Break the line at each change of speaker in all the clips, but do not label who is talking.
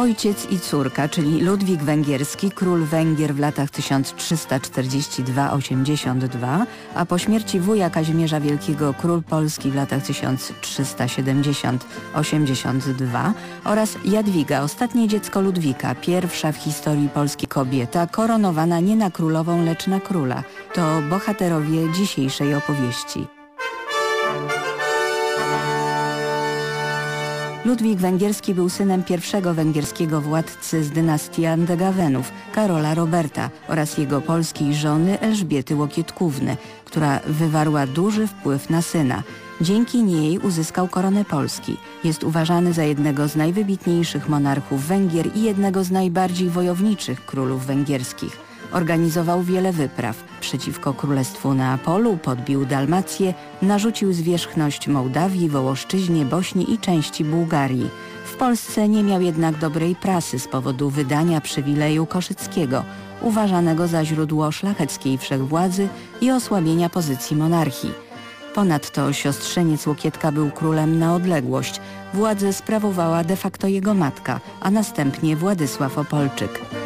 Ojciec i córka, czyli Ludwik Węgierski, król Węgier w latach 1342-82, a po śmierci wuja Kazimierza Wielkiego król Polski w latach 1370-82 oraz Jadwiga, ostatnie dziecko Ludwika, pierwsza w historii Polski kobieta, koronowana nie na królową, lecz na króla. To bohaterowie dzisiejszej opowieści. Ludwik Węgierski był synem pierwszego węgierskiego władcy z dynastii Andegawenów, Karola Roberta oraz jego polskiej żony Elżbiety Łokietkówny, która wywarła duży wpływ na syna. Dzięki niej uzyskał koronę Polski. Jest uważany za jednego z najwybitniejszych monarchów Węgier i jednego z najbardziej wojowniczych królów węgierskich. Organizował wiele wypraw. Przeciwko Królestwu Neapolu podbił Dalmację, narzucił zwierzchność Mołdawii, Wołoszczyźnie, Bośni i części Bułgarii. W Polsce nie miał jednak dobrej prasy z powodu wydania przywileju koszyckiego, uważanego za źródło szlacheckiej wszechwładzy i osłabienia pozycji monarchii. Ponadto siostrzeniec Łokietka był królem na odległość. Władzę sprawowała de facto jego matka, a następnie Władysław Opolczyk.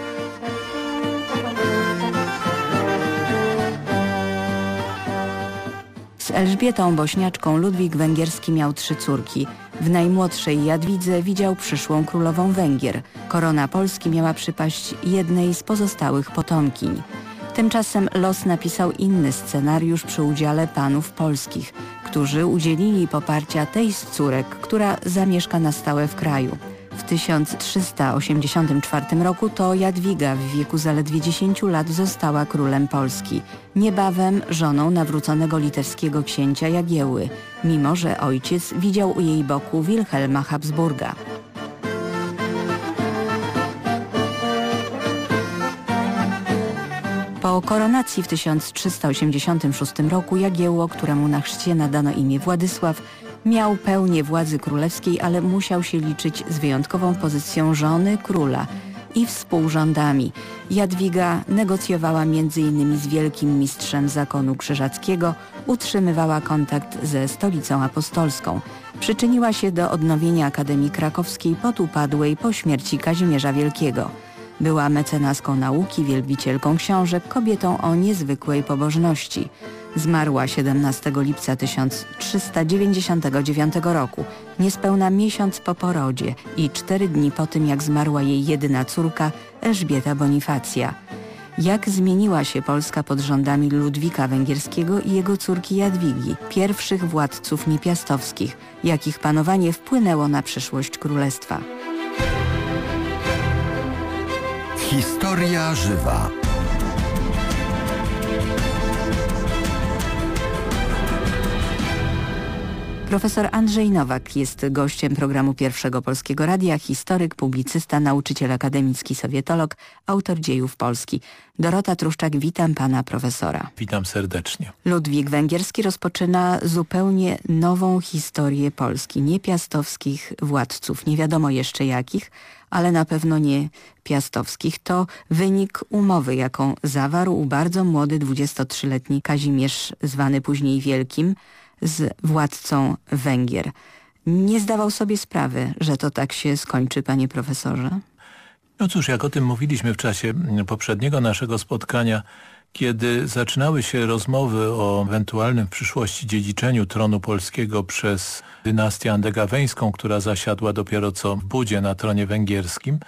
Elżbietą Bośniaczką Ludwik Węgierski miał trzy córki. W najmłodszej Jadwidze widział przyszłą królową Węgier. Korona Polski miała przypaść jednej z pozostałych potomkiń. Tymczasem los napisał inny scenariusz przy udziale panów polskich, którzy udzielili poparcia tej z córek, która zamieszka na stałe w kraju. W 1384 roku to Jadwiga w wieku zaledwie 10 lat została królem Polski, niebawem żoną nawróconego litewskiego księcia Jagieły, mimo że ojciec widział u jej boku Wilhelma Habsburga. Po koronacji w 1386 roku Jagiełło, któremu na chrzcie nadano imię Władysław, Miał pełnię władzy królewskiej, ale musiał się liczyć z wyjątkową pozycją żony króla i współrządami. Jadwiga negocjowała m.in. z wielkim mistrzem zakonu krzyżackiego, utrzymywała kontakt ze stolicą apostolską. Przyczyniła się do odnowienia Akademii Krakowskiej potupadłej po śmierci Kazimierza Wielkiego. Była mecenaską nauki, wielbicielką książek, kobietą o niezwykłej pobożności. Zmarła 17 lipca 1399 roku, niespełna miesiąc po porodzie i cztery dni po tym, jak zmarła jej jedyna córka Elżbieta Bonifacja. Jak zmieniła się Polska pod rządami Ludwika Węgierskiego i jego córki Jadwigi, pierwszych władców niepiastowskich, jakich panowanie wpłynęło na przyszłość królestwa.
Historia żywa.
Profesor Andrzej Nowak jest gościem programu Pierwszego Polskiego Radia, historyk, publicysta, nauczyciel akademicki, sowietolog, autor dziejów Polski. Dorota Truszczak, witam pana profesora.
Witam serdecznie.
Ludwik Węgierski rozpoczyna zupełnie nową historię Polski, nie piastowskich władców, nie wiadomo jeszcze jakich, ale na pewno nie piastowskich. To wynik umowy, jaką zawarł bardzo młody 23-letni Kazimierz, zwany później Wielkim, z władcą Węgier. Nie zdawał sobie sprawy, że to tak się skończy, panie profesorze?
No cóż, jak o tym mówiliśmy w czasie poprzedniego naszego spotkania, kiedy zaczynały się rozmowy o ewentualnym w przyszłości dziedziczeniu tronu polskiego przez dynastię andegaweńską, która zasiadła dopiero co w Budzie na tronie węgierskim,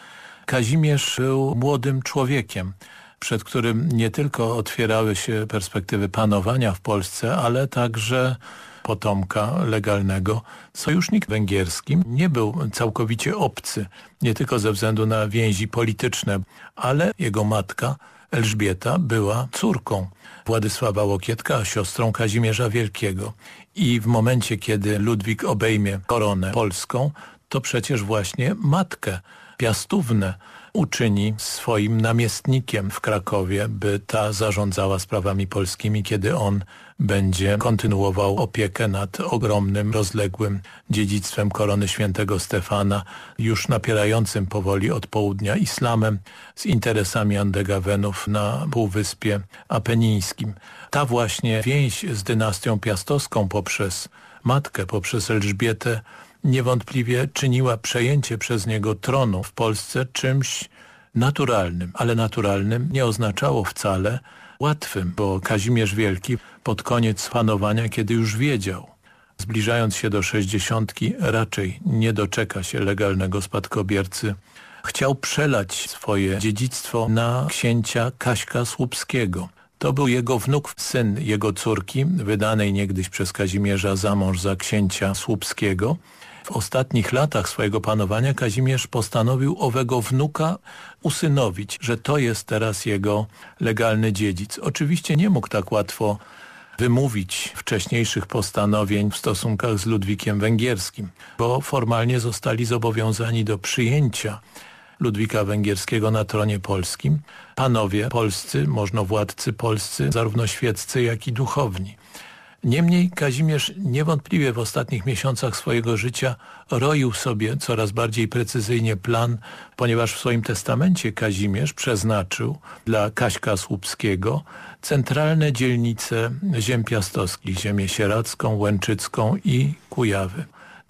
Kazimierz był młodym człowiekiem przed którym nie tylko otwierały się perspektywy panowania w Polsce, ale także potomka legalnego. Sojusznik węgierski nie był całkowicie obcy, nie tylko ze względu na więzi polityczne, ale jego matka Elżbieta była córką Władysława Łokietka, siostrą Kazimierza Wielkiego. I w momencie, kiedy Ludwik obejmie koronę polską, to przecież właśnie matkę Piastównę uczyni swoim namiestnikiem w Krakowie, by ta zarządzała sprawami polskimi, kiedy on będzie kontynuował opiekę nad ogromnym, rozległym dziedzictwem korony świętego Stefana, już napierającym powoli od południa islamem, z interesami Andegawenów na Półwyspie Apenińskim. Ta właśnie więź z dynastią piastowską poprzez matkę, poprzez Elżbietę niewątpliwie czyniła przejęcie przez niego tronu w Polsce czymś naturalnym, ale naturalnym nie oznaczało wcale łatwym, bo Kazimierz Wielki pod koniec panowania, kiedy już wiedział, zbliżając się do sześćdziesiątki, raczej nie doczeka się legalnego spadkobiercy, chciał przelać swoje dziedzictwo na księcia Kaśka Słupskiego. To był jego wnuk, syn jego córki, wydanej niegdyś przez Kazimierza za mąż za księcia Słupskiego. W ostatnich latach swojego panowania Kazimierz postanowił owego wnuka usynowić, że to jest teraz jego legalny dziedzic. Oczywiście nie mógł tak łatwo wymówić wcześniejszych postanowień w stosunkach z Ludwikiem Węgierskim, bo formalnie zostali zobowiązani do przyjęcia Ludwika Węgierskiego na tronie polskim. Panowie polscy, możnowładcy polscy, zarówno świeccy, jak i duchowni. Niemniej Kazimierz niewątpliwie w ostatnich miesiącach swojego życia roił sobie coraz bardziej precyzyjnie plan, ponieważ w swoim testamencie Kazimierz przeznaczył dla Kaśka Słupskiego centralne dzielnice ziem piastowskich, ziemię sieradzką, łęczycką i Kujawy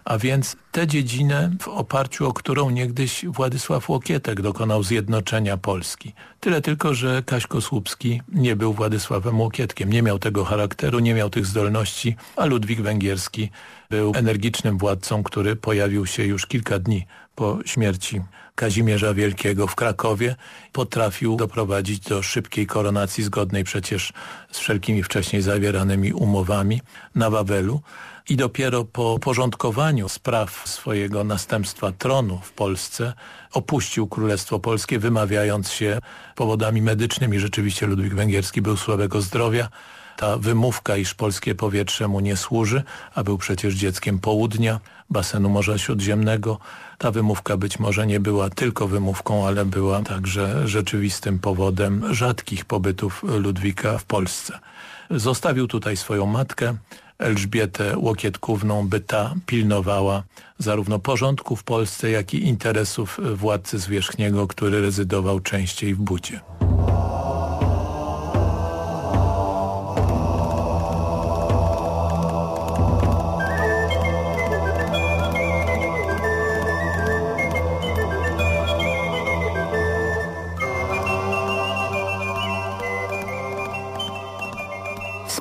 a więc tę dziedzinę, w oparciu o którą niegdyś Władysław Łokietek dokonał zjednoczenia Polski. Tyle tylko, że Słupski nie był Władysławem Łokietkiem, nie miał tego charakteru, nie miał tych zdolności, a Ludwik Węgierski był energicznym władcą, który pojawił się już kilka dni po śmierci Kazimierza Wielkiego w Krakowie potrafił doprowadzić do szybkiej koronacji zgodnej przecież z wszelkimi wcześniej zawieranymi umowami na Wawelu i dopiero po porządkowaniu spraw swojego następstwa tronu w Polsce opuścił Królestwo Polskie, wymawiając się powodami medycznymi. Rzeczywiście Ludwik Węgierski był słabego zdrowia. Ta wymówka, iż polskie powietrze mu nie służy, a był przecież dzieckiem południa, basenu Morza Śródziemnego. Ta wymówka być może nie była tylko wymówką, ale była także rzeczywistym powodem rzadkich pobytów Ludwika w Polsce. Zostawił tutaj swoją matkę, Elżbietę Łokietkówną, by ta pilnowała zarówno porządku w Polsce, jak i interesów władcy zwierzchniego, który rezydował częściej w Budzie.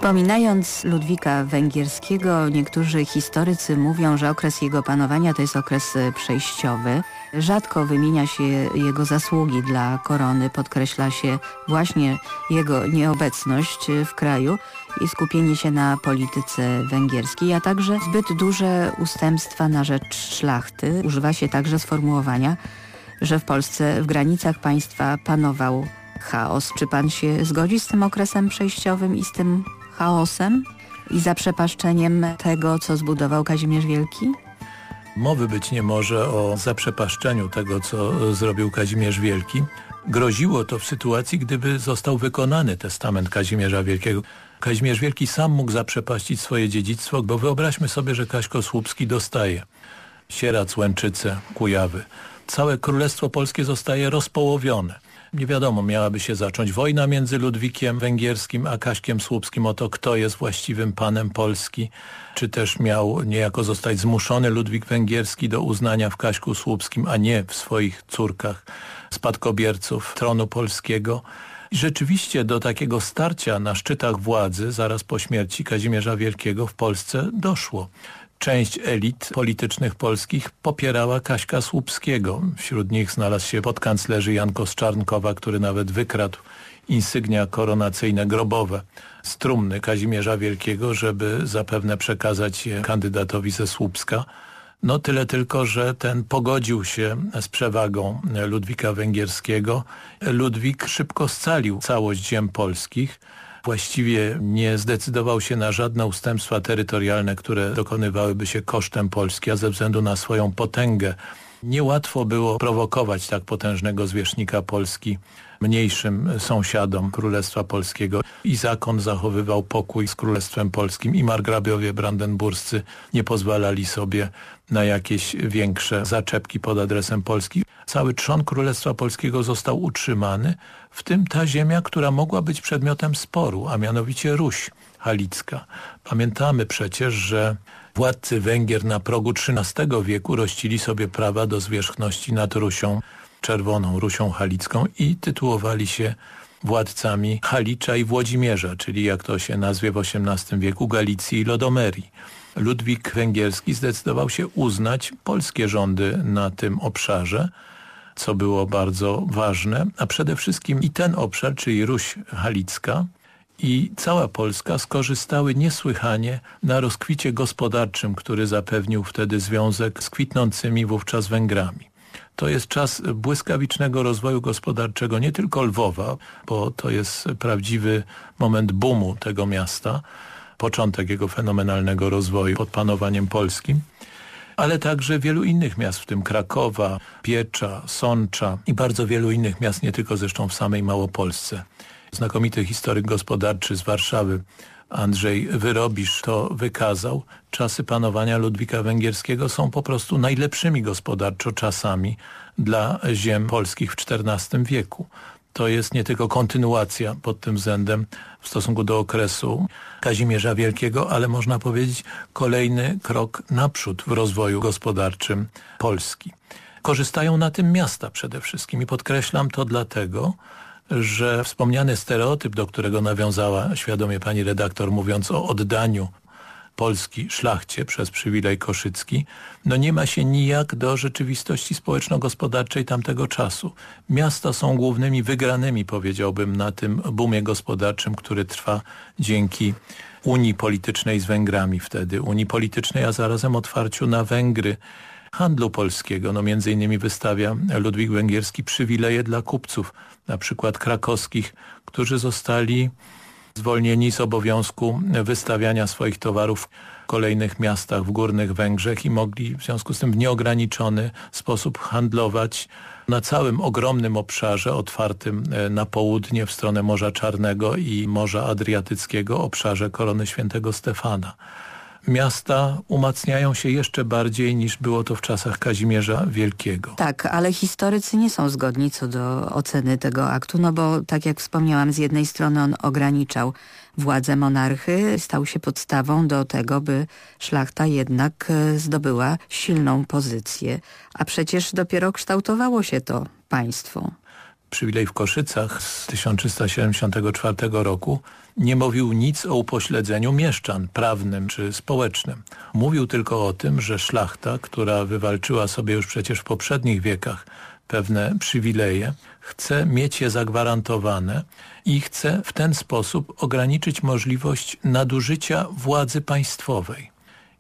Wspominając Ludwika Węgierskiego, niektórzy historycy mówią, że okres jego panowania to jest okres e, przejściowy. Rzadko wymienia się jego zasługi dla korony, podkreśla się właśnie jego nieobecność w kraju i skupienie się na polityce węgierskiej, a także zbyt duże ustępstwa na rzecz szlachty. Używa się także sformułowania, że w Polsce w granicach państwa panował chaos. Czy pan się zgodzi z tym okresem przejściowym i z tym chaosem i zaprzepaszczeniem tego, co zbudował Kazimierz Wielki?
Mowy być nie może o zaprzepaszczeniu tego, co zrobił Kazimierz Wielki. Groziło to w sytuacji, gdyby został wykonany testament Kazimierza Wielkiego. Kazimierz Wielki sam mógł zaprzepaścić swoje dziedzictwo, bo wyobraźmy sobie, że Kaśko Słupski dostaje Sierac, Łęczyce, Kujawy. Całe Królestwo Polskie zostaje rozpołowione nie wiadomo, miałaby się zacząć wojna między Ludwikiem Węgierskim a Kaśkiem Słupskim o to, kto jest właściwym panem Polski, czy też miał niejako zostać zmuszony Ludwik Węgierski do uznania w Kaśku Słupskim, a nie w swoich córkach spadkobierców tronu polskiego. I rzeczywiście do takiego starcia na szczytach władzy zaraz po śmierci Kazimierza Wielkiego w Polsce doszło część elit politycznych polskich popierała Kaśka Słupskiego. Wśród nich znalazł się podkanclerzy Janko Czarnkowa, który nawet wykradł insygnia koronacyjne grobowe z trumny Kazimierza Wielkiego, żeby zapewne przekazać je kandydatowi ze Słupska. No tyle tylko, że ten pogodził się z przewagą Ludwika Węgierskiego. Ludwik szybko scalił całość ziem polskich, właściwie nie zdecydował się na żadne ustępstwa terytorialne, które dokonywałyby się kosztem Polski, a ze względu na swoją potęgę. Niełatwo było prowokować tak potężnego zwierzchnika Polski mniejszym sąsiadom Królestwa Polskiego. I zakon zachowywał pokój z Królestwem Polskim i margrabiowie brandenburscy nie pozwalali sobie na jakieś większe zaczepki pod adresem Polski. cały trzon Królestwa Polskiego został utrzymany, w tym ta ziemia, która mogła być przedmiotem sporu, a mianowicie Ruś Halicka. Pamiętamy przecież, że władcy Węgier na progu XIII wieku rościli sobie prawa do zwierzchności nad Rusią Czerwoną, Rusią Halicką i tytułowali się władcami Halicza i Włodzimierza, czyli jak to się nazwie w XVIII wieku Galicji i Lodomerii. Ludwik Węgierski zdecydował się uznać polskie rządy na tym obszarze, co było bardzo ważne, a przede wszystkim i ten obszar, czyli Ruś Halicka i cała Polska skorzystały niesłychanie na rozkwicie gospodarczym, który zapewnił wtedy związek z kwitnącymi wówczas Węgrami. To jest czas błyskawicznego rozwoju gospodarczego nie tylko Lwowa, bo to jest prawdziwy moment boomu tego miasta, początek jego fenomenalnego rozwoju pod panowaniem polskim, ale także wielu innych miast, w tym Krakowa, Piecza, Sącza i bardzo wielu innych miast, nie tylko zresztą w samej Małopolsce. Znakomity historyk gospodarczy z Warszawy, Andrzej Wyrobisz to wykazał. Czasy panowania Ludwika Węgierskiego są po prostu najlepszymi gospodarczo czasami dla ziem polskich w XIV wieku. To jest nie tylko kontynuacja pod tym względem w stosunku do okresu Kazimierza Wielkiego, ale można powiedzieć kolejny krok naprzód w rozwoju gospodarczym Polski. Korzystają na tym miasta przede wszystkim i podkreślam to dlatego, że wspomniany stereotyp, do którego nawiązała świadomie pani redaktor, mówiąc o oddaniu Polski szlachcie przez przywilej koszycki, no nie ma się nijak do rzeczywistości społeczno-gospodarczej tamtego czasu. Miasta są głównymi wygranymi, powiedziałbym, na tym boomie gospodarczym, który trwa dzięki Unii Politycznej z Węgrami wtedy. Unii Politycznej, a zarazem otwarciu na Węgry handlu polskiego. No między innymi wystawia Ludwik Węgierski przywileje dla kupców, na przykład krakowskich, którzy zostali zwolnieni z obowiązku wystawiania swoich towarów w kolejnych miastach w Górnych Węgrzech i mogli w związku z tym w nieograniczony sposób handlować na całym ogromnym obszarze otwartym e, na południe w stronę Morza Czarnego i Morza Adriatyckiego, obszarze Korony Świętego Stefana miasta umacniają się jeszcze bardziej niż było to w czasach Kazimierza Wielkiego.
Tak, ale historycy nie są zgodni co do oceny tego aktu, no bo tak jak wspomniałam, z jednej strony on ograniczał władzę monarchy, stał się podstawą do tego, by szlachta jednak e, zdobyła silną pozycję, a przecież dopiero kształtowało się to państwo.
Przywilej w Koszycach z 1374 roku nie mówił nic o upośledzeniu mieszczan prawnym czy społecznym. Mówił tylko o tym, że szlachta, która wywalczyła sobie już przecież w poprzednich wiekach pewne przywileje, chce mieć je zagwarantowane i chce w ten sposób ograniczyć możliwość nadużycia władzy państwowej.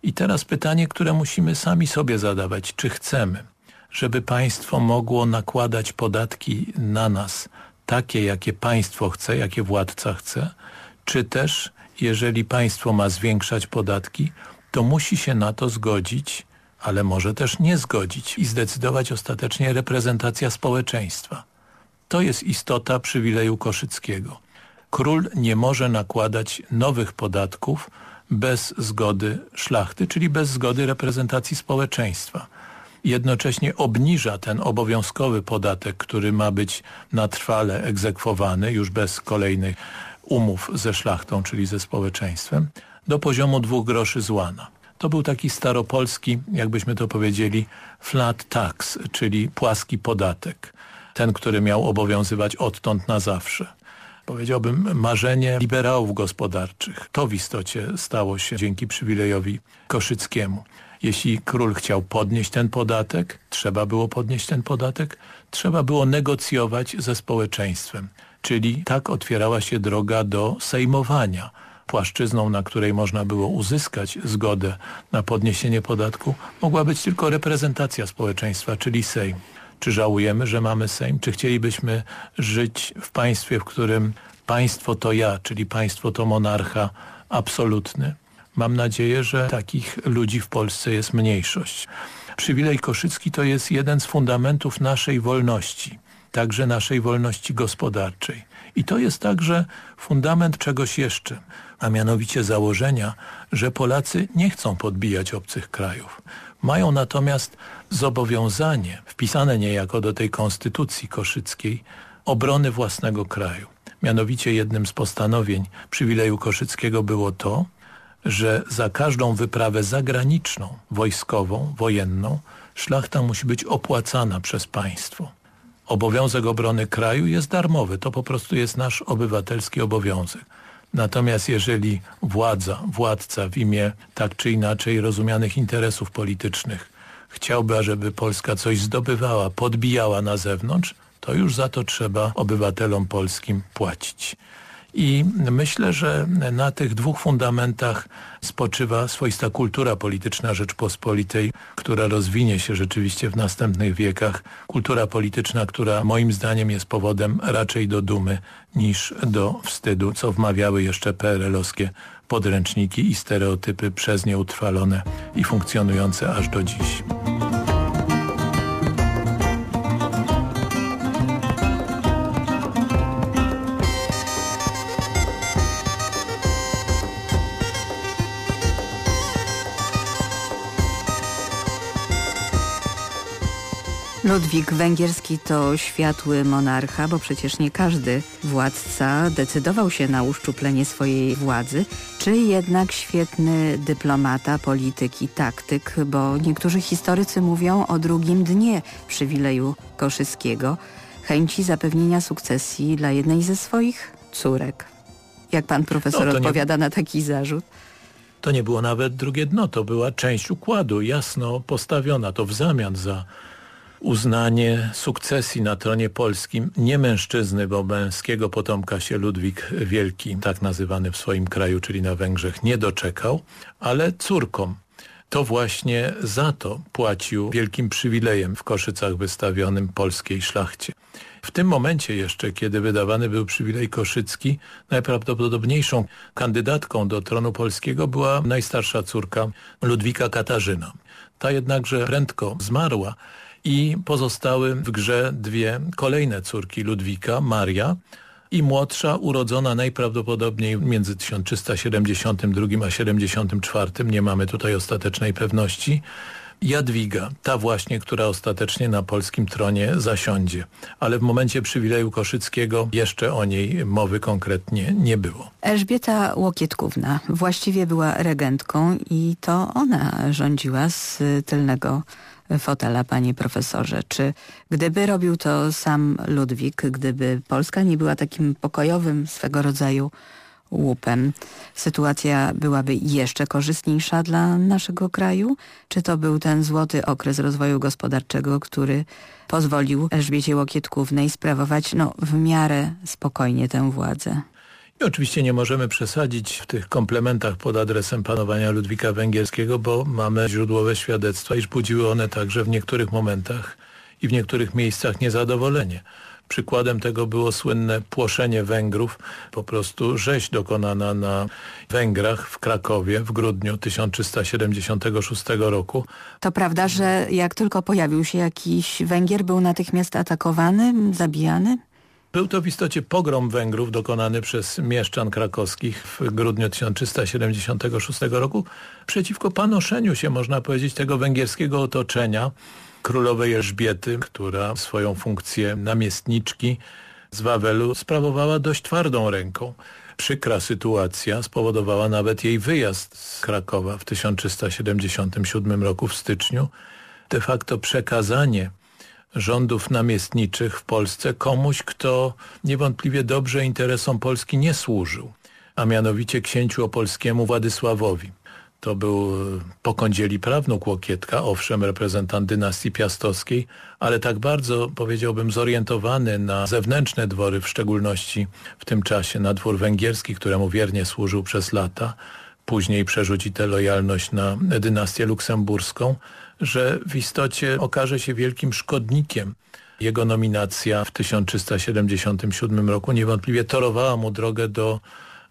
I teraz pytanie, które musimy sami sobie zadawać, czy chcemy, żeby państwo mogło nakładać podatki na nas takie, jakie państwo chce, jakie władca chce, czy też jeżeli państwo ma zwiększać podatki, to musi się na to zgodzić, ale może też nie zgodzić i zdecydować ostatecznie reprezentacja społeczeństwa. To jest istota przywileju Koszyckiego. Król nie może nakładać nowych podatków bez zgody szlachty, czyli bez zgody reprezentacji społeczeństwa. Jednocześnie obniża ten obowiązkowy podatek, który ma być na trwale egzekwowany, już bez kolejnych umów ze szlachtą, czyli ze społeczeństwem, do poziomu dwóch groszy złana. To był taki staropolski, jakbyśmy to powiedzieli, flat tax, czyli płaski podatek. Ten, który miał obowiązywać odtąd na zawsze. Powiedziałbym marzenie liberałów gospodarczych. To w istocie stało się dzięki przywilejowi Koszyckiemu. Jeśli król chciał podnieść ten podatek, trzeba było podnieść ten podatek, trzeba było negocjować ze społeczeństwem czyli tak otwierała się droga do sejmowania. Płaszczyzną, na której można było uzyskać zgodę na podniesienie podatku, mogła być tylko reprezentacja społeczeństwa, czyli Sejm. Czy żałujemy, że mamy Sejm? Czy chcielibyśmy żyć w państwie, w którym państwo to ja, czyli państwo to monarcha absolutny? Mam nadzieję, że takich ludzi w Polsce jest mniejszość. Przywilej Koszycki to jest jeden z fundamentów naszej wolności także naszej wolności gospodarczej. I to jest także fundament czegoś jeszcze, a mianowicie założenia, że Polacy nie chcą podbijać obcych krajów. Mają natomiast zobowiązanie, wpisane niejako do tej konstytucji koszyckiej, obrony własnego kraju. Mianowicie jednym z postanowień przywileju koszyckiego było to, że za każdą wyprawę zagraniczną, wojskową, wojenną, szlachta musi być opłacana przez państwo. Obowiązek obrony kraju jest darmowy, to po prostu jest nasz obywatelski obowiązek. Natomiast jeżeli władza, władca w imię tak czy inaczej rozumianych interesów politycznych chciałby, ażeby Polska coś zdobywała, podbijała na zewnątrz, to już za to trzeba obywatelom polskim płacić. I myślę, że na tych dwóch fundamentach spoczywa swoista kultura polityczna Rzeczpospolitej, która rozwinie się rzeczywiście w następnych wiekach. Kultura polityczna, która moim zdaniem jest powodem raczej do dumy niż do wstydu, co wmawiały jeszcze PRL-owskie podręczniki i stereotypy przez nie utrwalone i funkcjonujące aż do dziś.
Ludwik Węgierski to światły monarcha, bo przecież nie każdy władca decydował się na uszczuplenie swojej władzy, czy jednak świetny dyplomata, polityk i taktyk, bo niektórzy historycy mówią o drugim dnie przywileju Koszyskiego, chęci zapewnienia sukcesji dla jednej ze swoich córek. Jak pan profesor no, odpowiada nie... na taki zarzut?
To nie było nawet drugie dno, to była część układu, jasno postawiona, to w zamian za uznanie sukcesji na tronie polskim nie mężczyzny, bo męskiego potomka się Ludwik Wielki, tak nazywany w swoim kraju, czyli na Węgrzech, nie doczekał, ale córkom. To właśnie za to płacił wielkim przywilejem w Koszycach wystawionym polskiej szlachcie. W tym momencie jeszcze, kiedy wydawany był przywilej koszycki, najprawdopodobniejszą kandydatką do tronu polskiego była najstarsza córka Ludwika Katarzyna. Ta jednakże prędko zmarła, i pozostały w grze dwie kolejne córki Ludwika, Maria i młodsza urodzona najprawdopodobniej między 1372 a 74, nie mamy tutaj ostatecznej pewności, Jadwiga, ta właśnie, która ostatecznie na polskim tronie zasiądzie. Ale w momencie przywileju Koszyckiego jeszcze o niej mowy konkretnie nie było.
Elżbieta Łokietkówna właściwie była regentką i to ona rządziła z tylnego fotela, panie profesorze. Czy gdyby robił to sam Ludwik, gdyby Polska nie była takim pokojowym swego rodzaju łupem, sytuacja byłaby jeszcze korzystniejsza dla naszego kraju? Czy to był ten złoty okres rozwoju gospodarczego, który pozwolił Elżbiecie Łokietkównej sprawować no, w miarę spokojnie tę władzę?
I oczywiście nie możemy przesadzić w tych komplementach pod adresem panowania Ludwika Węgierskiego, bo mamy źródłowe świadectwa, iż budziły one także w niektórych momentach i w niektórych miejscach niezadowolenie. Przykładem tego było słynne płoszenie Węgrów, po prostu rzeź dokonana na Węgrach w Krakowie w grudniu 1376 roku.
To prawda, że jak tylko pojawił się jakiś Węgier, był natychmiast atakowany, zabijany?
Był to w istocie pogrom Węgrów dokonany przez mieszczan krakowskich w grudniu 1376 roku przeciwko panoszeniu się, można powiedzieć, tego węgierskiego otoczenia królowej Elżbiety, która swoją funkcję namiestniczki z Wawelu sprawowała dość twardą ręką. Przykra sytuacja spowodowała nawet jej wyjazd z Krakowa w 1377 roku w styczniu. De facto przekazanie rządów namiestniczych w Polsce komuś, kto niewątpliwie dobrze interesom Polski nie służył, a mianowicie księciu opolskiemu Władysławowi. To był e, pokądzieli prawnuk Łokietka, owszem reprezentant dynastii piastowskiej, ale tak bardzo, powiedziałbym, zorientowany na zewnętrzne dwory, w szczególności w tym czasie na dwór węgierski, któremu wiernie służył przez lata, później przerzuci tę lojalność na dynastię luksemburską, że w istocie okaże się wielkim szkodnikiem. Jego nominacja w 1377 roku niewątpliwie torowała mu drogę do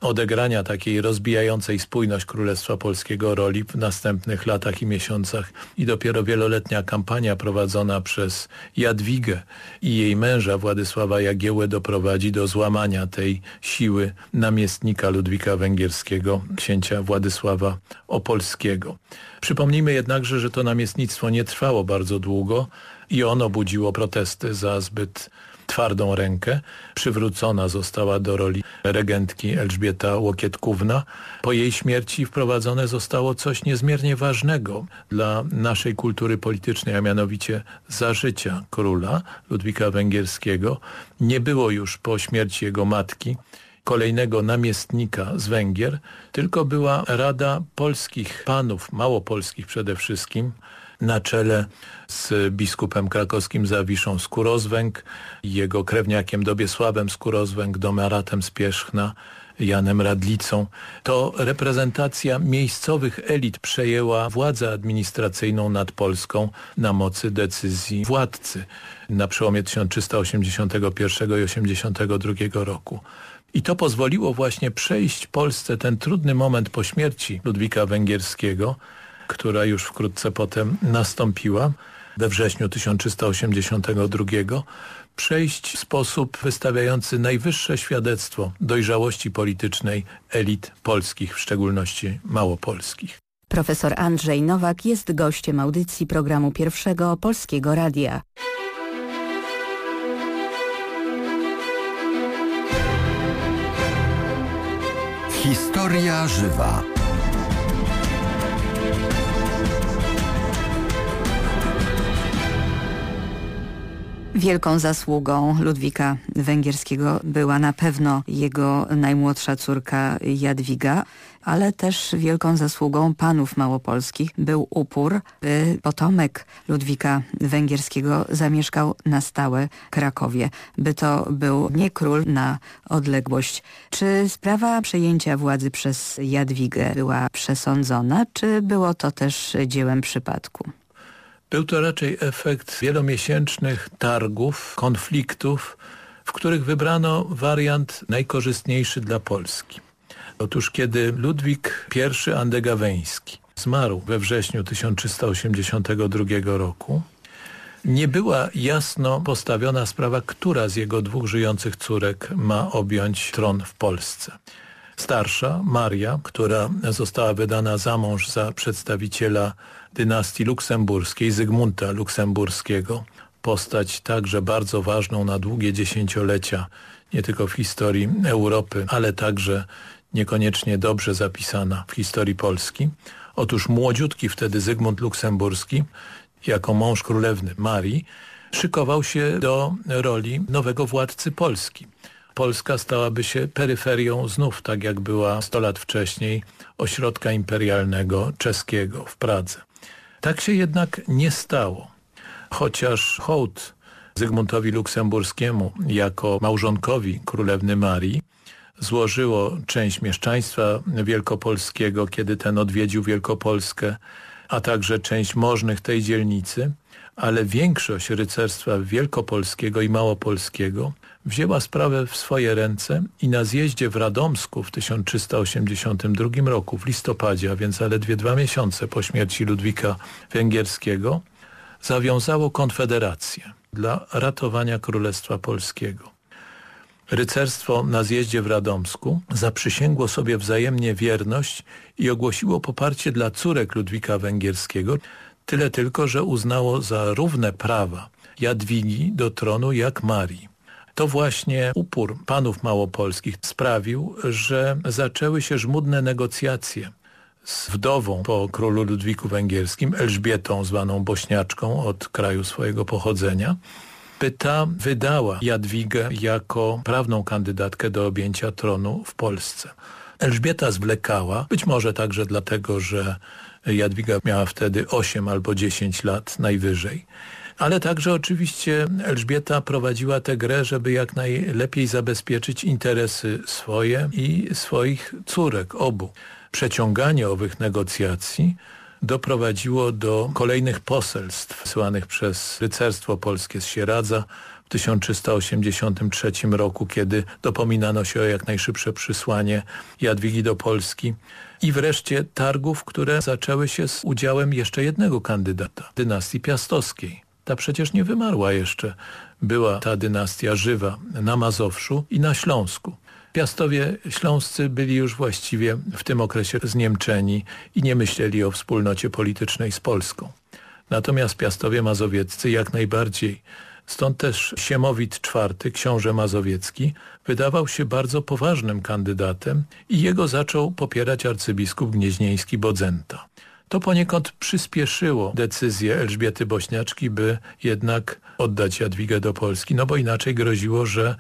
odegrania takiej rozbijającej spójność Królestwa Polskiego roli w następnych latach i miesiącach i dopiero wieloletnia kampania prowadzona przez Jadwigę i jej męża Władysława Jagiełę doprowadzi do złamania tej siły namiestnika Ludwika Węgierskiego, księcia Władysława Opolskiego. Przypomnijmy jednakże, że to namiestnictwo nie trwało bardzo długo i ono budziło protesty za zbyt twardą rękę. Przywrócona została do roli regentki Elżbieta Łokietkówna. Po jej śmierci wprowadzone zostało coś niezmiernie ważnego dla naszej kultury politycznej, a mianowicie za życia króla Ludwika Węgierskiego. Nie było już po śmierci jego matki kolejnego namiestnika z Węgier, tylko była Rada Polskich Panów, Małopolskich przede wszystkim, na czele z biskupem krakowskim Zawiszą Skórozwęg, jego krewniakiem Dobiesławem Skórozwęg, domaratem z Janem Radlicą, to reprezentacja miejscowych elit przejęła władzę administracyjną nad Polską na mocy decyzji władcy na przełomie 1381 i 82 roku. I to pozwoliło właśnie przejść Polsce ten trudny moment po śmierci Ludwika Węgierskiego, która już wkrótce potem nastąpiła we wrześniu 1382, przejść w sposób wystawiający najwyższe świadectwo dojrzałości politycznej elit polskich, w szczególności małopolskich.
Profesor Andrzej Nowak jest gościem audycji programu Pierwszego Polskiego Radia.
Historia żywa.
Wielką zasługą Ludwika Węgierskiego była na pewno jego najmłodsza córka Jadwiga, ale też wielką zasługą panów małopolskich był upór, by potomek Ludwika Węgierskiego zamieszkał na stałe Krakowie, by to był nie król na odległość. Czy sprawa przejęcia władzy przez Jadwigę była przesądzona, czy było to też dziełem przypadku?
Był to raczej efekt wielomiesięcznych targów, konfliktów, w których wybrano wariant najkorzystniejszy dla Polski. Otóż kiedy Ludwik I Andegaweński zmarł we wrześniu 1382 roku, nie była jasno postawiona sprawa, która z jego dwóch żyjących córek ma objąć tron w Polsce. Starsza, Maria, która została wydana za mąż za przedstawiciela dynastii luksemburskiej, Zygmunta Luksemburskiego, postać także bardzo ważną na długie dziesięciolecia, nie tylko w historii Europy, ale także niekoniecznie dobrze zapisana w historii Polski. Otóż młodziutki wtedy Zygmunt Luksemburski, jako mąż królewny Marii, szykował się do roli nowego władcy Polski. Polska stałaby się peryferią znów, tak jak była 100 lat wcześniej, ośrodka imperialnego czeskiego w Pradze. Tak się jednak nie stało. Chociaż hołd Zygmuntowi Luksemburskiemu jako małżonkowi królewny Marii złożyło część mieszczaństwa wielkopolskiego, kiedy ten odwiedził Wielkopolskę, a także część możnych tej dzielnicy, ale większość rycerstwa wielkopolskiego i małopolskiego wzięła sprawę w swoje ręce i na zjeździe w Radomsku w 1382 roku, w listopadzie, a więc zaledwie dwa miesiące po śmierci Ludwika Węgierskiego, zawiązało konfederację dla ratowania Królestwa Polskiego. Rycerstwo na zjeździe w Radomsku zaprzysięgło sobie wzajemnie wierność i ogłosiło poparcie dla córek Ludwika Węgierskiego, tyle tylko, że uznało za równe prawa Jadwigi do tronu jak Marii. To właśnie upór panów małopolskich sprawił, że zaczęły się żmudne negocjacje z wdową po królu Ludwiku Węgierskim, Elżbietą zwaną Bośniaczką od kraju swojego pochodzenia, by ta wydała Jadwigę jako prawną kandydatkę do objęcia tronu w Polsce. Elżbieta zwlekała, być może także dlatego, że Jadwiga miała wtedy 8 albo 10 lat najwyżej. Ale także oczywiście Elżbieta prowadziła tę grę, żeby jak najlepiej zabezpieczyć interesy swoje i swoich córek, obu. Przeciąganie owych negocjacji doprowadziło do kolejnych poselstw wysyłanych przez rycerstwo polskie z Sieradza w 1383 roku, kiedy dopominano się o jak najszybsze przysłanie Jadwigi do Polski. I wreszcie targów, które zaczęły się z udziałem jeszcze jednego kandydata, dynastii piastowskiej. Ta przecież nie wymarła jeszcze. Była ta dynastia żywa na Mazowszu i na Śląsku. Piastowie śląscy byli już właściwie w tym okresie zniemczeni i nie myśleli o wspólnocie politycznej z Polską. Natomiast Piastowie mazowieccy jak najbardziej. Stąd też Siemowit IV, książę mazowiecki, wydawał się bardzo poważnym kandydatem i jego zaczął popierać arcybiskup gnieźnieński Bodzenta. To poniekąd przyspieszyło decyzję Elżbiety Bośniaczki, by jednak oddać Jadwigę do Polski, no bo inaczej groziło, że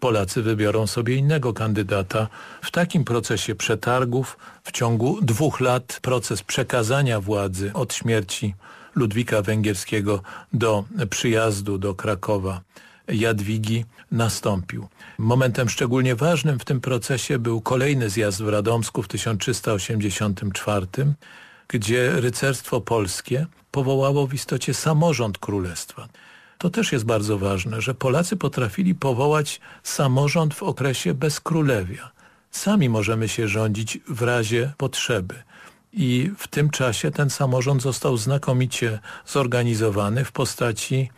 Polacy wybiorą sobie innego kandydata. W takim procesie przetargów w ciągu dwóch lat proces przekazania władzy od śmierci Ludwika Węgierskiego do przyjazdu do Krakowa Jadwigi nastąpił. Momentem szczególnie ważnym w tym procesie był kolejny zjazd w Radomsku w 1384, gdzie rycerstwo polskie powołało w istocie samorząd królestwa. To też jest bardzo ważne, że Polacy potrafili powołać samorząd w okresie bezkrólewia. Sami możemy się rządzić w razie potrzeby. I w tym czasie ten samorząd został znakomicie zorganizowany w postaci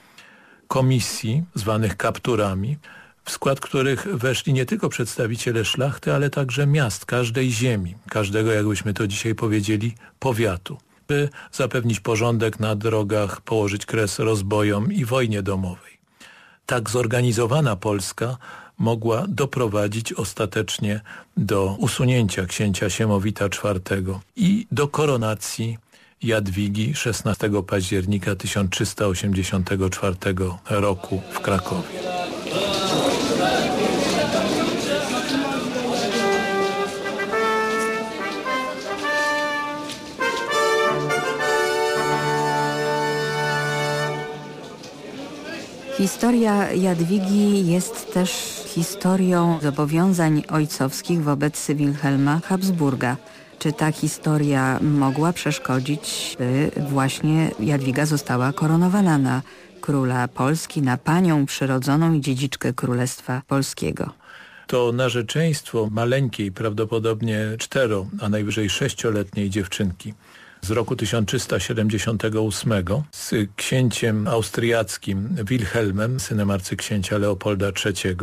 komisji zwanych kapturami, w skład których weszli nie tylko przedstawiciele szlachty, ale także miast, każdej ziemi, każdego, jakbyśmy to dzisiaj powiedzieli, powiatu by zapewnić porządek na drogach, położyć kres rozbojom i wojnie domowej. Tak zorganizowana Polska mogła doprowadzić ostatecznie do usunięcia księcia Siemowita IV i do koronacji Jadwigi 16 października 1384 roku w Krakowie.
Historia Jadwigi jest też historią zobowiązań ojcowskich wobec Wilhelma Habsburga. Czy ta historia mogła przeszkodzić, by właśnie Jadwiga została koronowana na króla Polski, na panią przyrodzoną i dziedziczkę Królestwa Polskiego?
To narzeczeństwo maleńkiej, prawdopodobnie cztero, a najwyżej sześcioletniej dziewczynki z roku 1378 z księciem austriackim Wilhelmem, synem arcyksięcia Leopolda III,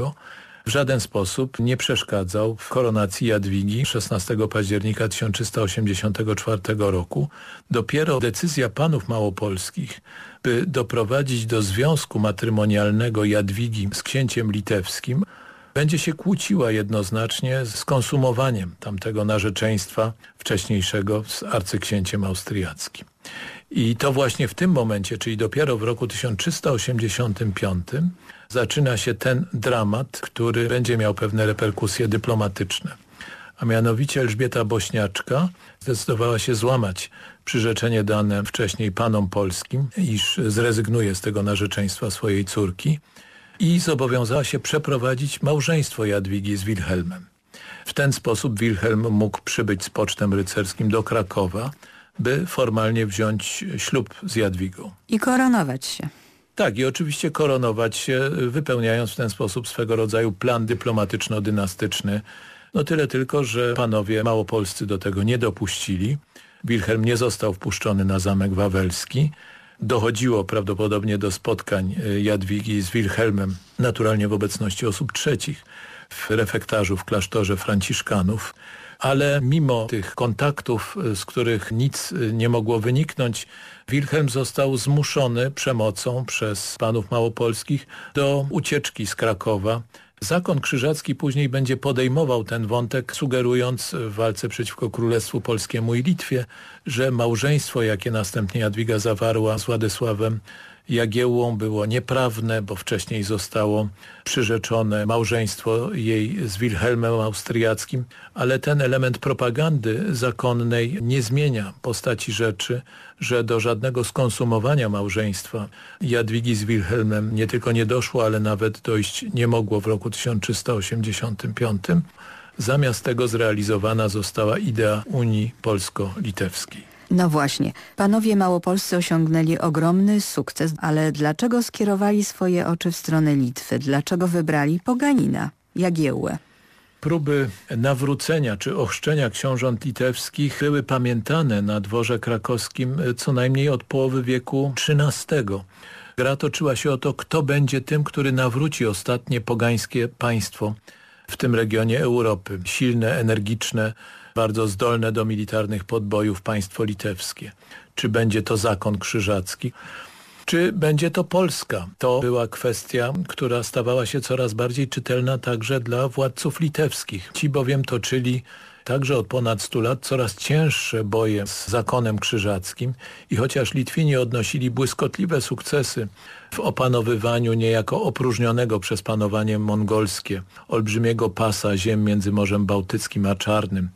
w żaden sposób nie przeszkadzał w koronacji Jadwigi 16 października 1384 roku. Dopiero decyzja panów małopolskich, by doprowadzić do związku matrymonialnego Jadwigi z księciem litewskim, będzie się kłóciła jednoznacznie z konsumowaniem tamtego narzeczeństwa wcześniejszego z arcyksięciem austriackim. I to właśnie w tym momencie, czyli dopiero w roku 1385 zaczyna się ten dramat, który będzie miał pewne reperkusje dyplomatyczne. A mianowicie Elżbieta Bośniaczka zdecydowała się złamać przyrzeczenie dane wcześniej panom polskim, iż zrezygnuje z tego narzeczeństwa swojej córki i zobowiązała się przeprowadzić małżeństwo Jadwigi z Wilhelmem. W ten sposób Wilhelm mógł przybyć z pocztem rycerskim do Krakowa, by formalnie wziąć ślub z Jadwigą.
I koronować się.
Tak, i oczywiście koronować się, wypełniając w ten sposób swego rodzaju plan dyplomatyczno-dynastyczny. No tyle tylko, że panowie małopolscy do tego nie dopuścili. Wilhelm nie został wpuszczony na zamek wawelski, dochodziło prawdopodobnie do spotkań e, Jadwigi z Wilhelmem, naturalnie w obecności osób trzecich, w refektarzu w klasztorze franciszkanów, ale mimo tych kontaktów, e, z których nic e, nie mogło wyniknąć, Wilhelm został zmuszony przemocą przez panów małopolskich do ucieczki z Krakowa, Zakon Krzyżacki później będzie podejmował ten wątek, sugerując w walce przeciwko Królestwu Polskiemu i Litwie, że małżeństwo, jakie następnie Jadwiga zawarła z Władysławem Jagiełłą było nieprawne, bo wcześniej zostało przyrzeczone małżeństwo jej z Wilhelmem Austriackim, ale ten element propagandy zakonnej nie zmienia postaci rzeczy, że do żadnego skonsumowania małżeństwa Jadwigi z Wilhelmem nie tylko nie doszło, ale nawet dojść nie mogło w roku 1385. Zamiast tego zrealizowana została idea Unii Polsko-Litewskiej.
No właśnie, panowie małopolscy osiągnęli ogromny sukces, ale dlaczego skierowali swoje oczy w stronę Litwy? Dlaczego wybrali Poganina, Jagiełłę?
Próby nawrócenia czy ochrzczenia książąt litewskich były pamiętane na dworze krakowskim co najmniej od połowy wieku XIII. Gra toczyła się o to, kto będzie tym, który nawróci ostatnie pogańskie państwo w tym regionie Europy. Silne, energiczne, bardzo zdolne do militarnych podbojów państwo litewskie. Czy będzie to zakon krzyżacki? Czy będzie to Polska? To była kwestia, która stawała się coraz bardziej czytelna także dla władców litewskich. Ci bowiem toczyli także od ponad 100 lat coraz cięższe boje z zakonem krzyżackim i chociaż Litwini odnosili błyskotliwe sukcesy w opanowywaniu niejako opróżnionego przez panowanie mongolskie olbrzymiego pasa ziem między Morzem Bałtyckim a Czarnym,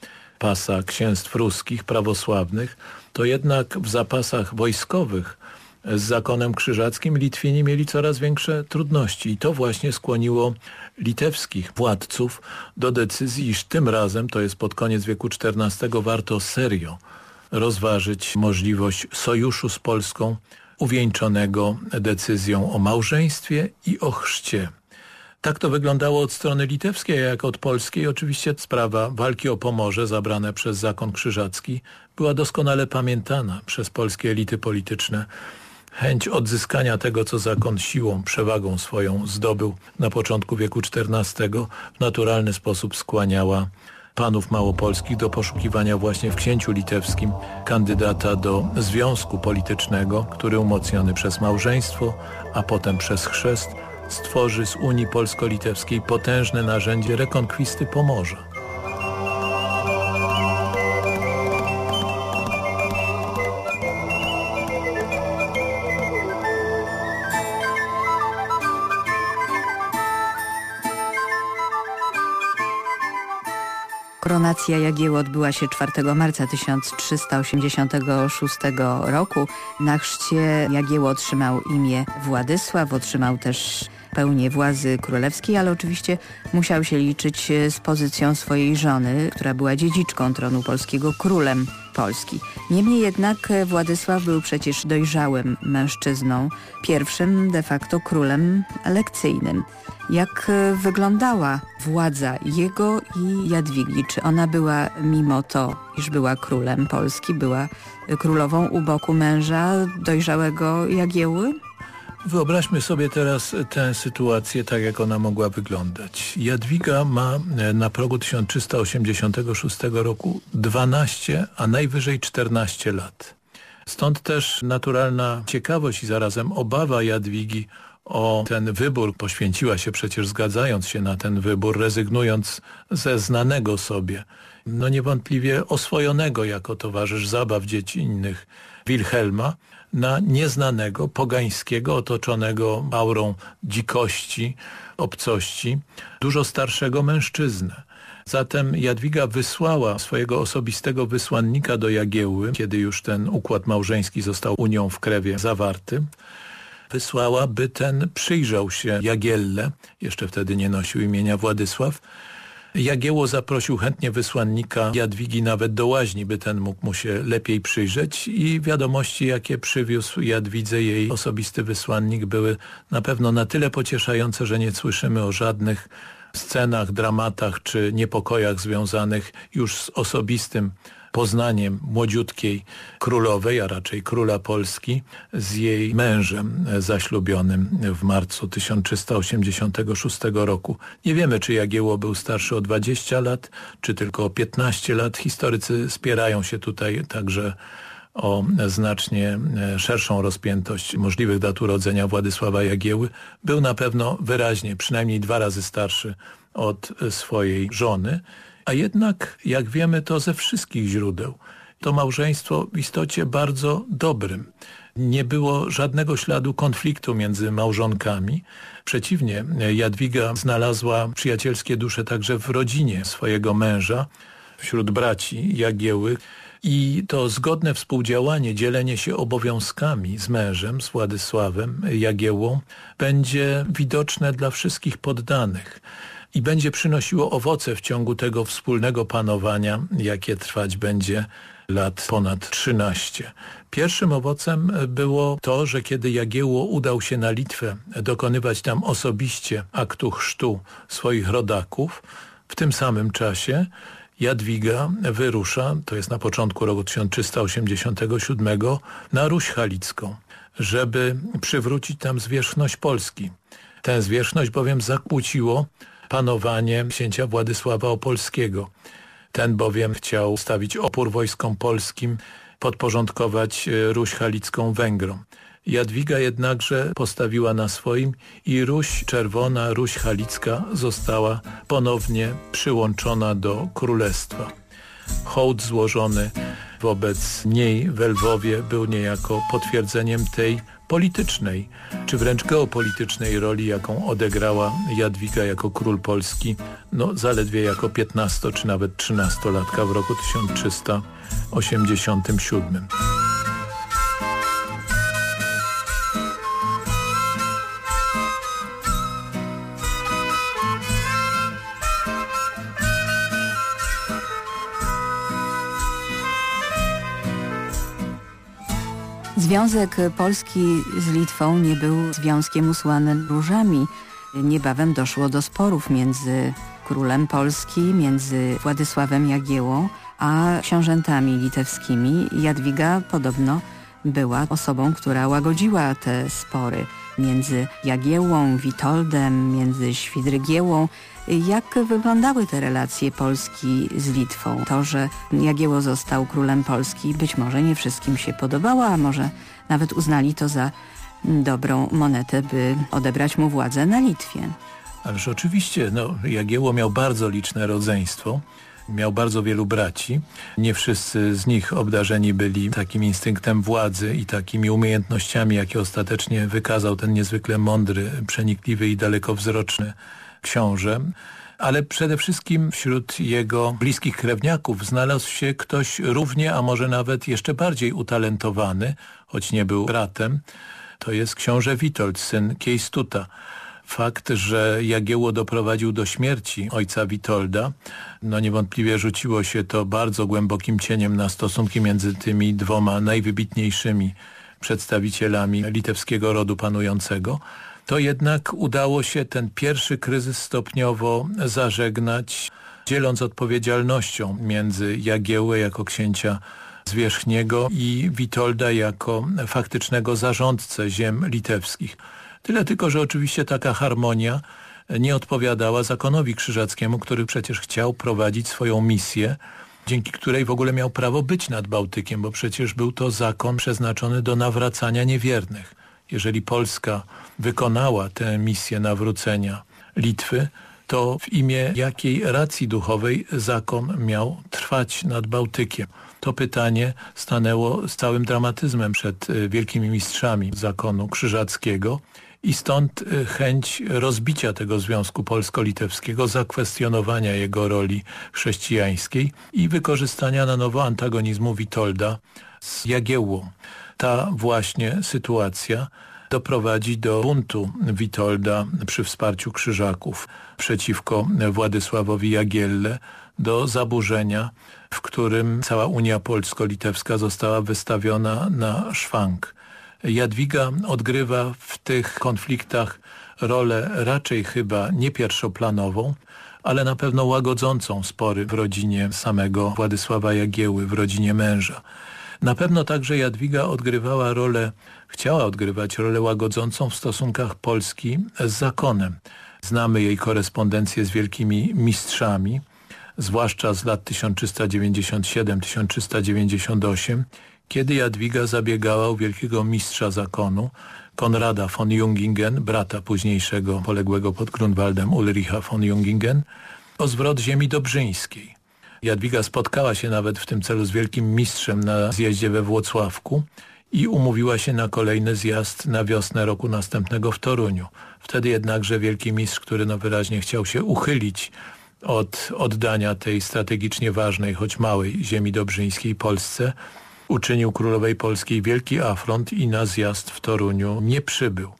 pasa księstw ruskich, prawosławnych, to jednak w zapasach wojskowych z zakonem krzyżackim Litwini mieli coraz większe trudności i to właśnie skłoniło litewskich władców do decyzji, iż tym razem, to jest pod koniec wieku XIV, warto serio rozważyć możliwość sojuszu z Polską uwieńczonego decyzją o małżeństwie i o chrzcie. Tak to wyglądało od strony litewskiej, jak od polskiej. Oczywiście sprawa walki o Pomorze zabrane przez zakon krzyżacki była doskonale pamiętana przez polskie elity polityczne chęć odzyskania tego, co zakon siłą, przewagą swoją zdobył na początku wieku XIV w naturalny sposób skłaniała panów małopolskich do poszukiwania właśnie w księciu litewskim kandydata do związku politycznego, który umocniony przez małżeństwo, a potem przez chrzest stworzy z Unii Polsko-Litewskiej potężne narzędzie rekonkwisty Pomorza.
Koronacja Jagieły odbyła się 4 marca 1386 roku. Na chrzcie Jagieło otrzymał imię Władysław, otrzymał też pełnię władzy królewskiej, ale oczywiście musiał się liczyć z pozycją swojej żony, która była dziedziczką tronu polskiego, królem Polski. Niemniej jednak Władysław był przecież dojrzałym mężczyzną, pierwszym de facto królem elekcyjnym. Jak e, wyglądała władza jego i Jadwigi? Czy ona była, mimo to, iż była królem Polski, była królową u boku męża dojrzałego Jagieły?
Wyobraźmy sobie teraz tę sytuację tak, jak ona mogła wyglądać. Jadwiga ma e, na progu 1386 roku 12, a najwyżej 14 lat. Stąd też naturalna ciekawość i zarazem obawa Jadwigi o ten wybór, poświęciła się przecież zgadzając się na ten wybór, rezygnując ze znanego sobie, no niewątpliwie oswojonego jako towarzysz zabaw dziecinnych Wilhelma, na nieznanego, pogańskiego, otoczonego aurą dzikości, obcości, dużo starszego mężczyznę. Zatem Jadwiga wysłała swojego osobistego wysłannika do Jagiełły, kiedy już ten układ małżeński został unią w krewie zawarty wysłała, by ten przyjrzał się Jagielle, jeszcze wtedy nie nosił imienia Władysław. Jagieło zaprosił chętnie wysłannika Jadwigi nawet do łaźni, by ten mógł mu się lepiej przyjrzeć i wiadomości, jakie przywiózł Jadwidze jej osobisty wysłannik były na pewno na tyle pocieszające, że nie słyszymy o żadnych scenach, dramatach czy niepokojach związanych już z osobistym poznaniem młodziutkiej królowej, a raczej króla Polski z jej mężem zaślubionym w marcu 1386 roku. Nie wiemy, czy Jagiełło był starszy o 20 lat, czy tylko o 15 lat. Historycy spierają się tutaj także o znacznie e, szerszą rozpiętość możliwych dat urodzenia Władysława Jagieły. Był na pewno wyraźnie, przynajmniej dwa razy starszy od swojej żony a jednak, jak wiemy to ze wszystkich źródeł, to małżeństwo w istocie bardzo dobrym. Nie było żadnego śladu konfliktu między małżonkami. Przeciwnie, Jadwiga znalazła przyjacielskie dusze także w rodzinie swojego męża, wśród braci Jagieły i to zgodne współdziałanie, dzielenie się obowiązkami z mężem, z Władysławem Jagiełą będzie widoczne dla wszystkich poddanych i będzie przynosiło owoce w ciągu tego wspólnego panowania, jakie trwać będzie lat ponad 13. Pierwszym owocem było to, że kiedy Jagiełło udał się na Litwę dokonywać tam osobiście aktu chrztu swoich rodaków, w tym samym czasie Jadwiga wyrusza, to jest na początku roku 1387, na Ruś Halicką, żeby przywrócić tam zwierzchność Polski. Tę zwierzchność bowiem zakłóciło panowanie księcia Władysława Opolskiego. Ten bowiem chciał stawić opór wojskom polskim, podporządkować e, Ruś Halicką Węgrom. Jadwiga jednakże postawiła na swoim i Ruś Czerwona, Ruś Halicka została ponownie przyłączona do królestwa. Hołd złożony wobec niej w Lwowie był niejako potwierdzeniem tej politycznej, czy wręcz geopolitycznej roli, jaką odegrała Jadwiga jako król Polski, no zaledwie jako 15 czy nawet 13-latka w roku 1387.
Związek Polski z Litwą nie był związkiem usłanym różami. Niebawem doszło do sporów między królem Polski, między Władysławem Jagiełą, a książętami litewskimi. Jadwiga podobno była osobą, która łagodziła te spory między Jagiełą, Witoldem, między Świdrygiełą. Jak wyglądały te relacje Polski z Litwą? To, że Jagieło został królem Polski być może nie wszystkim się podobało, a może nawet uznali to za dobrą monetę, by odebrać mu władzę na Litwie.
Ależ oczywiście, no, Jagieło miał bardzo liczne rodzeństwo. Miał bardzo wielu braci. Nie wszyscy z nich obdarzeni byli takim instynktem władzy i takimi umiejętnościami, jakie ostatecznie wykazał ten niezwykle mądry, przenikliwy i dalekowzroczny książę ale przede wszystkim wśród jego bliskich krewniaków znalazł się ktoś równie, a może nawet jeszcze bardziej utalentowany, choć nie był bratem. To jest książę Witold, syn Kiejstuta. Fakt, że Jagiełło doprowadził do śmierci ojca Witolda, no niewątpliwie rzuciło się to bardzo głębokim cieniem na stosunki między tymi dwoma najwybitniejszymi przedstawicielami litewskiego rodu panującego to jednak udało się ten pierwszy kryzys stopniowo zażegnać, dzieląc odpowiedzialnością między Jagiełę jako księcia zwierzchniego i Witolda jako faktycznego zarządcę ziem litewskich. Tyle tylko, że oczywiście taka harmonia nie odpowiadała zakonowi krzyżackiemu, który przecież chciał prowadzić swoją misję, dzięki której w ogóle miał prawo być nad Bałtykiem, bo przecież był to zakon przeznaczony do nawracania niewiernych. Jeżeli Polska wykonała tę misję nawrócenia Litwy, to w imię jakiej racji duchowej zakon miał trwać nad Bałtykiem? To pytanie stanęło z całym dramatyzmem przed e, wielkimi mistrzami zakonu krzyżackiego i stąd e, chęć rozbicia tego związku polsko-litewskiego, zakwestionowania jego roli chrześcijańskiej i wykorzystania na nowo antagonizmu Witolda z Jagiełłą. Ta właśnie sytuacja doprowadzi do buntu Witolda przy wsparciu krzyżaków przeciwko Władysławowi Jagielle, do zaburzenia, w którym cała Unia Polsko-Litewska została wystawiona na szwank. Jadwiga odgrywa w tych konfliktach rolę raczej chyba nie pierwszoplanową, ale na pewno łagodzącą spory w rodzinie samego Władysława Jagieły, w rodzinie męża. Na pewno także Jadwiga odgrywała rolę, chciała odgrywać rolę łagodzącą w stosunkach Polski z zakonem. Znamy jej korespondencję z wielkimi mistrzami, zwłaszcza z lat 1397-1398, kiedy Jadwiga zabiegała u wielkiego mistrza zakonu, Konrada von Jungingen, brata późniejszego poległego pod Grunwaldem Ulricha von Jungingen, o zwrot ziemi dobrzyńskiej. Jadwiga spotkała się nawet w tym celu z wielkim mistrzem na zjeździe we Włocławku i umówiła się na kolejny zjazd na wiosnę roku następnego w Toruniu. Wtedy jednakże wielki mistrz, który no wyraźnie chciał się uchylić od oddania tej strategicznie ważnej, choć małej ziemi dobrzyńskiej Polsce, uczynił królowej polskiej wielki afront i na zjazd w Toruniu nie przybył.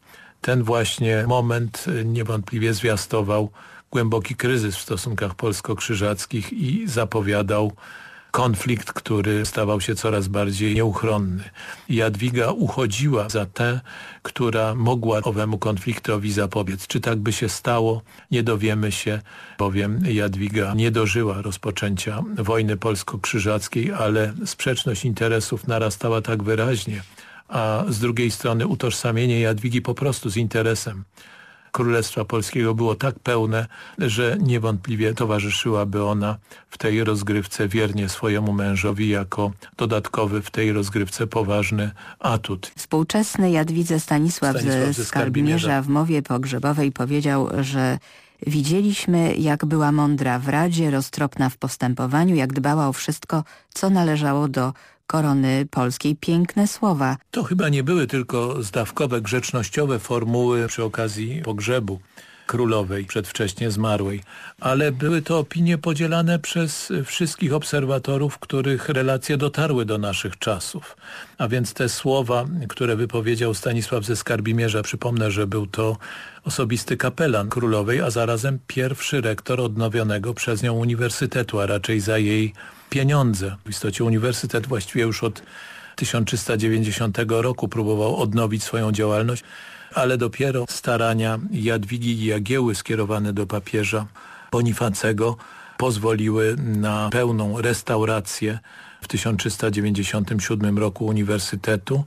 Ten właśnie moment niewątpliwie zwiastował głęboki kryzys w stosunkach polsko-krzyżackich i zapowiadał konflikt, który stawał się coraz bardziej nieuchronny. Jadwiga uchodziła za tę, która mogła owemu konfliktowi zapobiec. Czy tak by się stało? Nie dowiemy się, bowiem Jadwiga nie dożyła rozpoczęcia wojny polsko-krzyżackiej, ale sprzeczność interesów narastała tak wyraźnie, a z drugiej strony utożsamienie Jadwigi po prostu z interesem Królestwa Polskiego było tak pełne, że niewątpliwie towarzyszyłaby ona w tej rozgrywce wiernie swojemu mężowi jako dodatkowy w tej rozgrywce poważny atut.
Współczesny Jadwidze Stanisław, Stanisław ze Skarbimierza w mowie pogrzebowej powiedział, że Widzieliśmy, jak była mądra w radzie, roztropna w postępowaniu, jak dbała o wszystko, co należało do korony polskiej. Piękne słowa.
To chyba nie były tylko zdawkowe, grzecznościowe formuły przy okazji pogrzebu królowej przedwcześnie zmarłej, ale były to opinie podzielane przez wszystkich obserwatorów, których relacje dotarły do naszych czasów. A więc te słowa, które wypowiedział Stanisław ze Skarbimierza, przypomnę, że był to osobisty kapelan królowej, a zarazem pierwszy rektor odnowionego przez nią uniwersytetu, a raczej za jej pieniądze. W istocie uniwersytet właściwie już od 1390 roku próbował odnowić swoją działalność, ale dopiero starania Jadwigi i Jagieły skierowane do papieża Bonifacego pozwoliły na pełną restaurację w 1397 roku Uniwersytetu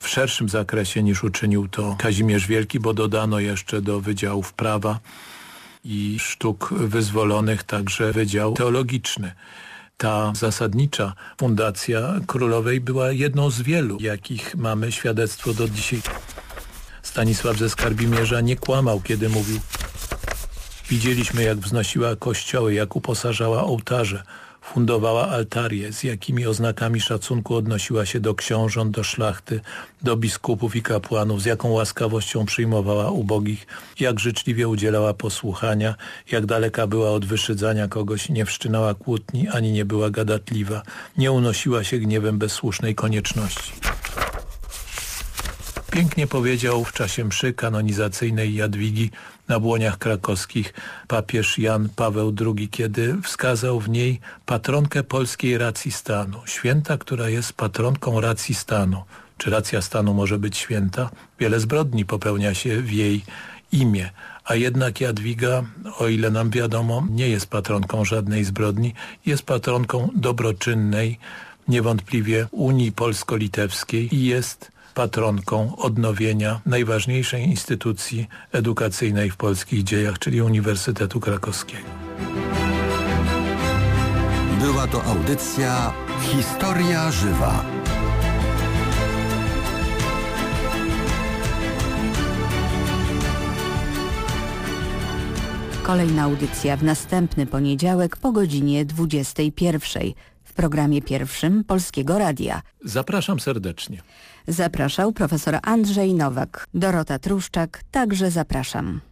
w szerszym zakresie niż uczynił to Kazimierz Wielki, bo dodano jeszcze do Wydziałów Prawa i Sztuk Wyzwolonych także Wydział Teologiczny ta zasadnicza fundacja królowej była jedną z wielu, jakich mamy świadectwo do dzisiaj. Stanisław ze Skarbimierza nie kłamał, kiedy mówił Widzieliśmy, jak wznosiła kościoły, jak uposażała ołtarze, fundowała altarie, z jakimi oznakami szacunku odnosiła się do książąt, do szlachty, do biskupów i kapłanów, z jaką łaskawością przyjmowała ubogich, jak życzliwie udzielała posłuchania, jak daleka była od wyszydzania kogoś, nie wszczynała kłótni, ani nie była gadatliwa, nie unosiła się gniewem bez słusznej konieczności. Pięknie powiedział w czasie mszy kanonizacyjnej Jadwigi na błoniach krakowskich papież Jan Paweł II, kiedy wskazał w niej patronkę polskiej racji stanu. Święta, która jest patronką racji stanu. Czy racja stanu może być święta? Wiele zbrodni popełnia się w jej imię. A jednak Jadwiga, o ile nam wiadomo, nie jest patronką żadnej zbrodni, jest patronką dobroczynnej, niewątpliwie Unii Polsko-Litewskiej i jest patronką odnowienia najważniejszej instytucji edukacyjnej w polskich dziejach, czyli Uniwersytetu Krakowskiego.
Była to audycja Historia Żywa.
Kolejna audycja w następny poniedziałek po godzinie 21 w programie pierwszym Polskiego Radia.
Zapraszam serdecznie.
Zapraszał profesor Andrzej Nowak. Dorota Truszczak, także zapraszam.